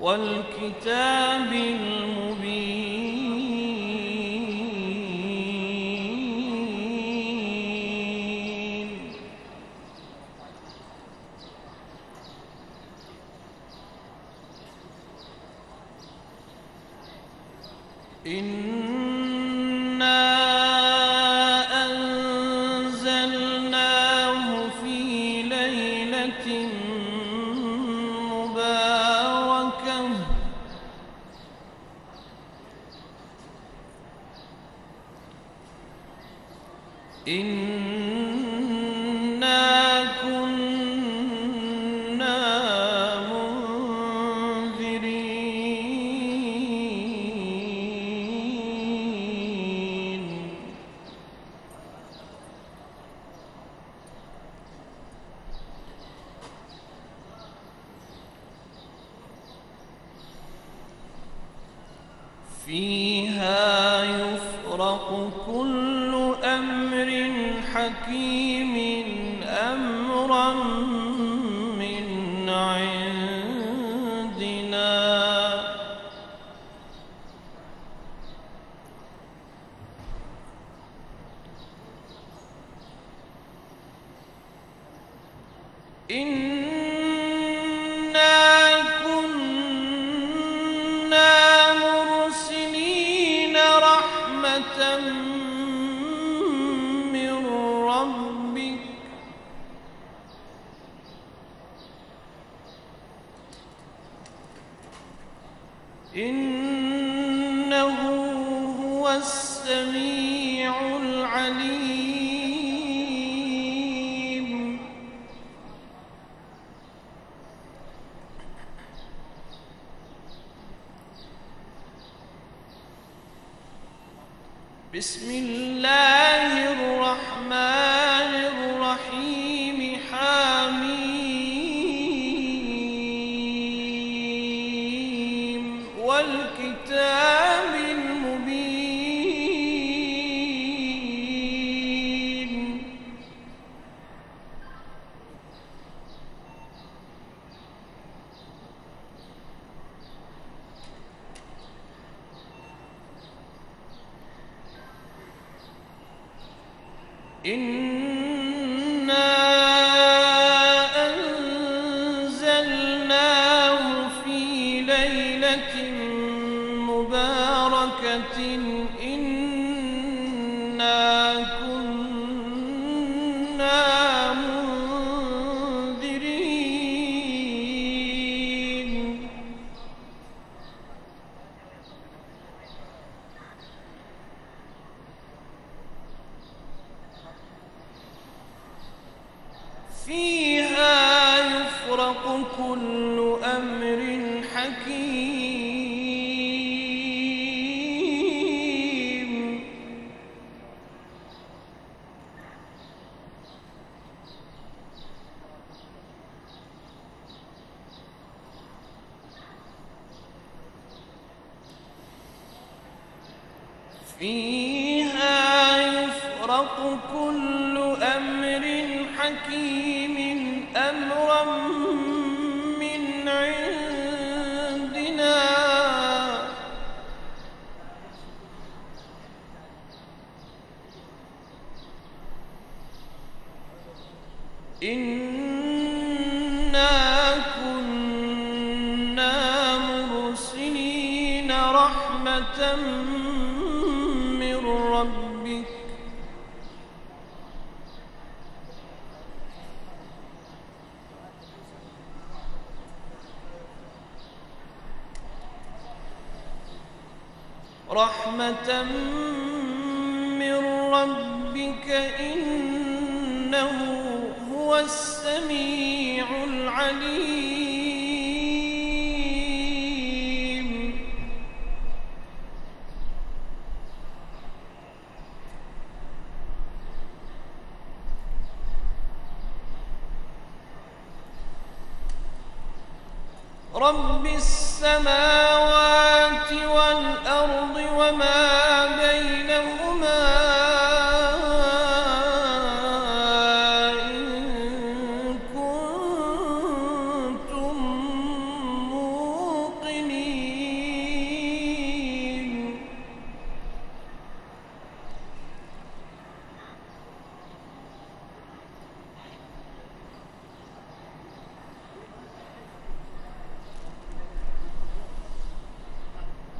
والكتاب المبين يفرق كل أمر حكيم أمرا من عندنا. إنا كنا مرسلين رحمة من ربك إنه هو السميع العليم. بسم الله الرحمن الرحيم. حميم. والكتاب إنا فيها يفرق كل رحمة من ربك إنه هو السميع العليم. رب السماوات والأرض وما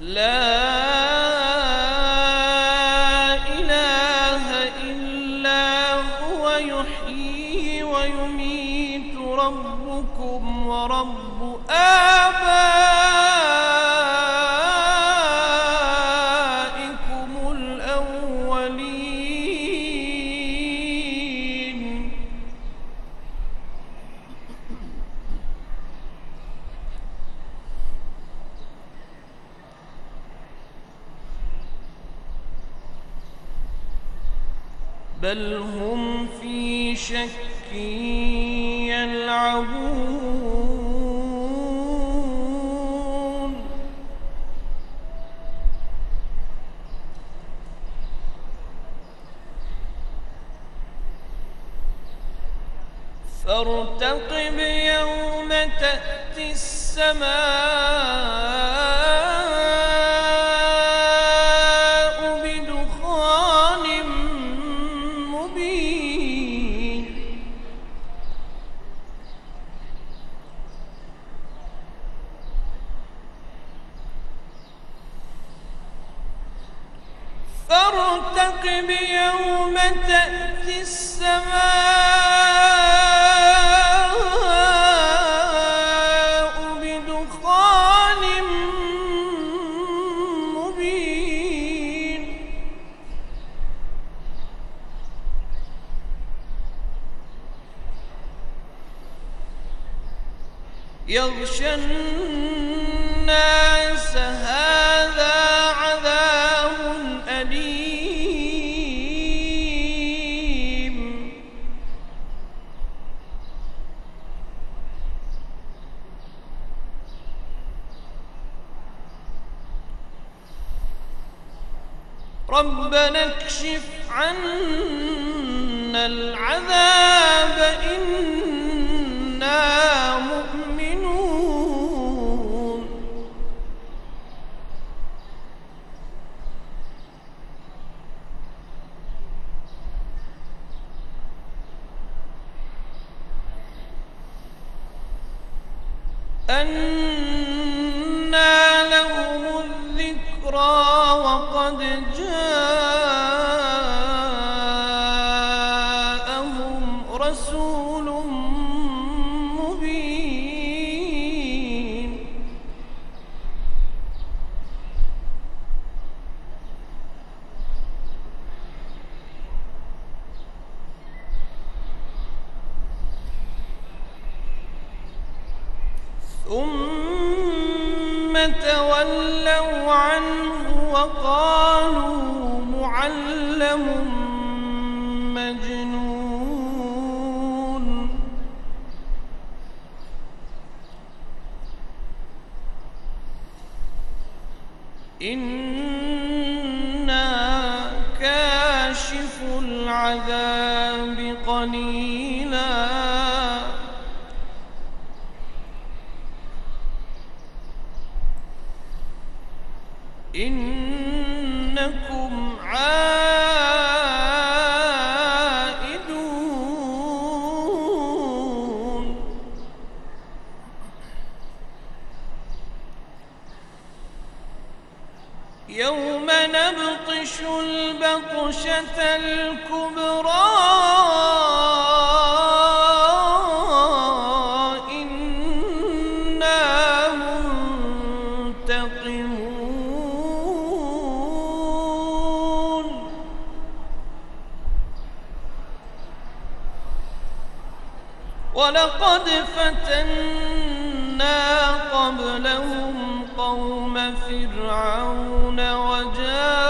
لا بل هم في شك يلعبون فارتقب يوم تأتي السماء فارتقب يوم تأتي السماء بدخان مبين. يغشى الناس هذا ربنا اكشف عنا العذاب إنا مؤمنون. أنى لهم الذكرى وقد تولوا عنه وقالوا معلم مجنون. إنا كاشف العذاب قليل عائدون ولقد فتنا قبلهم قوم فرعون وجاءهم